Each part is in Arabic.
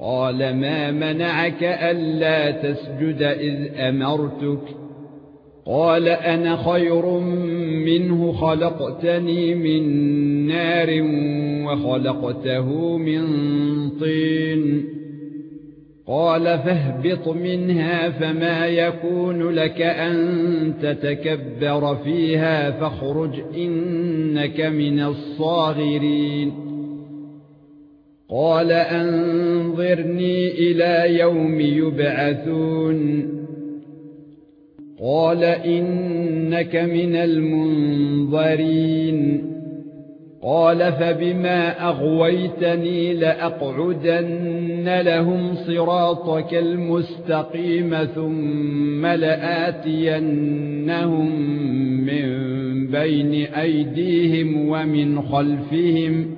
قال ما منعك ألا تسجد إذ أمرتك؟ قال أنا خير منه خلقتني من نار وخلقته من طين. قال فاهبط منها فما يكون لك أن تتكبر فيها فاخرج إنك من الصاغرين. قال أنظرني إلى يوم يبعثون. قال إنك من المنظرين. قال فبما أغويتني لأقعدن لهم صراطك المستقيم ثم لآتينهم من بين أيديهم ومن خلفهم.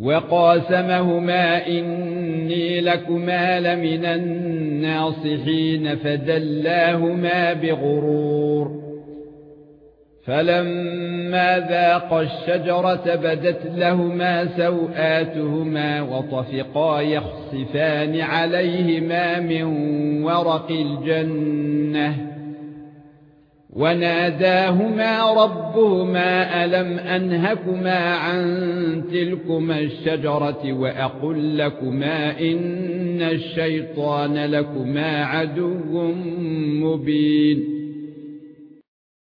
وقاسمهما إني لكما لمن الناصحين فدلاهما بغرور فلما ذاقا الشجرة بدت لهما سوآتهما وطفقا يخصفان عليهما من ورق الجنة وناداهما ربهما ألم أنهكما عن تلكما الشجرة وأقل لكما إن الشيطان لكما عدو مبين